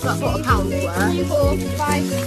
put a pound worth. Five